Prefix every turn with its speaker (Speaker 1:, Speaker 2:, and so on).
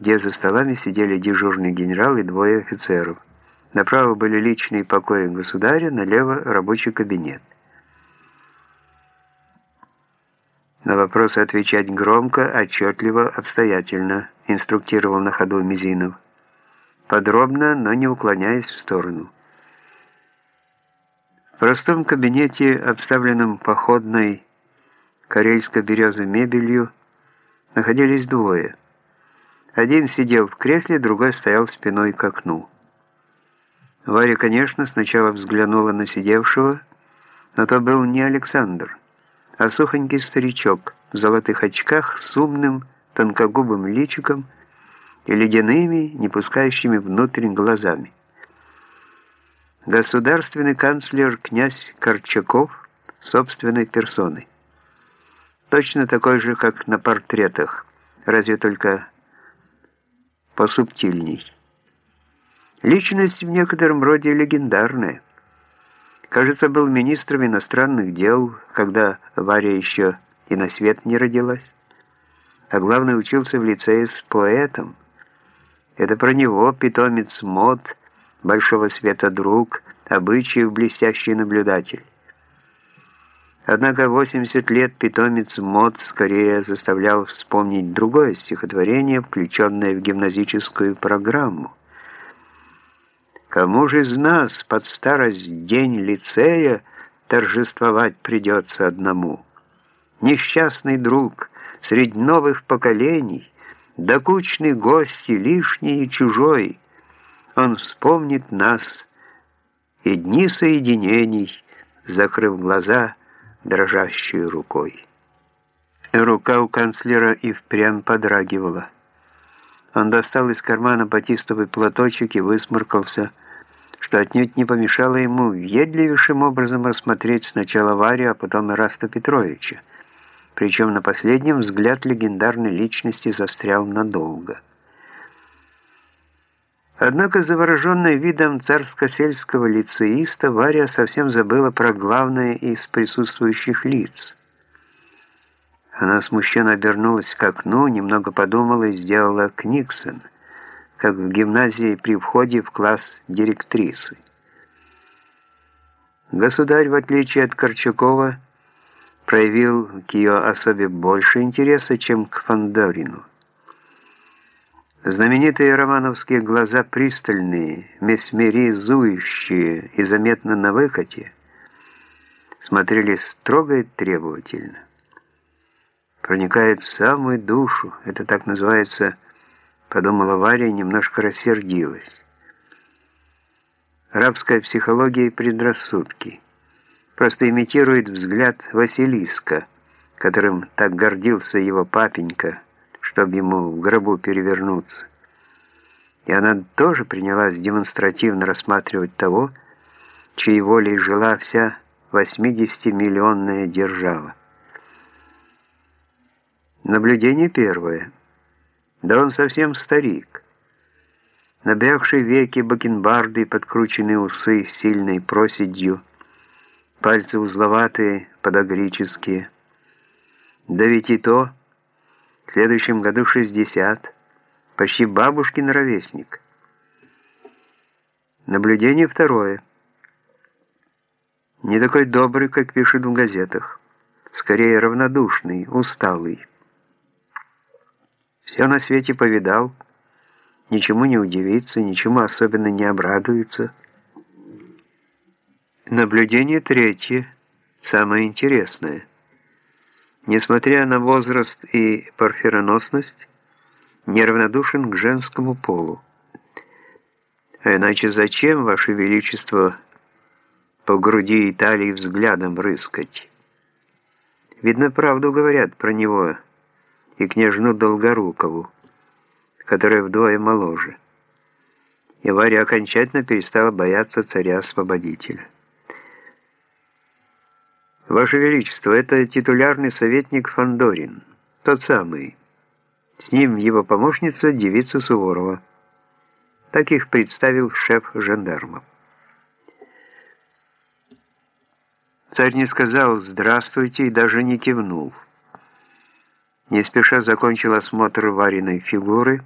Speaker 1: где за столами сидели дежурный генерал и двое офицеров. Направо были личные покои государя, налево рабочий кабинет. На вопросы отвечать громко, отчетливо, обстоятельно, инструктировал на ходу Мизинов. Подробно, но не уклоняясь в сторону. В простом кабинете, обставленном походной карельской березы мебелью, находились двое. Один сидел в кресле, другой стоял спиной к окну. Варя, конечно, сначала взглянула на сидевшего, но то был не Александр, а сухонький старичок в золотых очках с умным, тонкогубым личиком и ледяными, не пускающими внутрь глазами. Государственный канцлер князь Корчаков собственной персоной. Точно такой же, как на портретах, разве только посубтильней. Личность в некотором роде легендарная. Кажется, был министром иностранных дел, когда Варя еще и на свет не родилась. А главное, учился в лицее с поэтом. Это про него питомец мод, большого света друг, обычаев блестящий наблюдатель. Однако 80 лет питомец мод скорее заставлял вспомнить другое стихотворение, включенное в гимназическую программу. Кому же из нас под старость день лицея торжествовать придется одному? Несчастный друг среди новых поколений, докучный гость и лишний и чужой, он вспомнит нас и дни соединений, закрыв глаза дрожащей рукой. Рука у канцлера и впрямь подрагивала. Он достал из кармана батистовый платочек и высморкался, что отнюдь не помешало ему въедливейшим образом рассмотреть сначала Варю, а потом Ираста Петровича. Причем на последнем взгляд легендарной личности застрял надолго. Однако, завороженная видом царско-сельского лицеиста, Варя совсем забыла про главное из присутствующих лиц. Она смущенно обернулась к окну, немного подумала и сделала книгсон – как в гимназии при входе в класс директрисы. Государь, в отличие от Корчакова, проявил к ее особе больше интереса, чем к Фандорину. Знаменитые романовские глаза пристальные, месмеризующие и заметно на выкате, смотрели строго и требовательно. Проникает в самую душу, это так называется подумала Варя немножко рассердилась. Рабская психология и предрассудки. Просто имитирует взгляд Василиска, которым так гордился его папенька, чтобы ему в гробу перевернуться. И она тоже принялась демонстративно рассматривать того, чьей волей жила вся 80-миллионная держава. Наблюдение первое. Да он совсем старик. Набрякшие веки, бакенбарды, подкрученные усы с сильной проседью, пальцы узловатые, подогрические. Да ведь и то, в следующем году 60, почти бабушкин ровесник. Наблюдение второе. Не такой добрый, как пишут в газетах. Скорее равнодушный, усталый. Все на свете повидал, ничему не удивится, ничему особенно не обрадуется. Наблюдение третье, самое интересное. Несмотря на возраст и парфироносность, неравнодушен к женскому полу. А иначе зачем, Ваше Величество, по груди и талии взглядом рыскать? Видно, правду говорят про него – и княжну Долгорукову, которая вдвое моложе. И Варя окончательно перестала бояться царя-освободителя. «Ваше Величество, это титулярный советник Фандорин, тот самый. С ним его помощница, девица Суворова». Так их представил шеф жандармов. Царь не сказал «здравствуйте» и даже не кивнул. Не спеша закончил осмотр Вариной фигуры,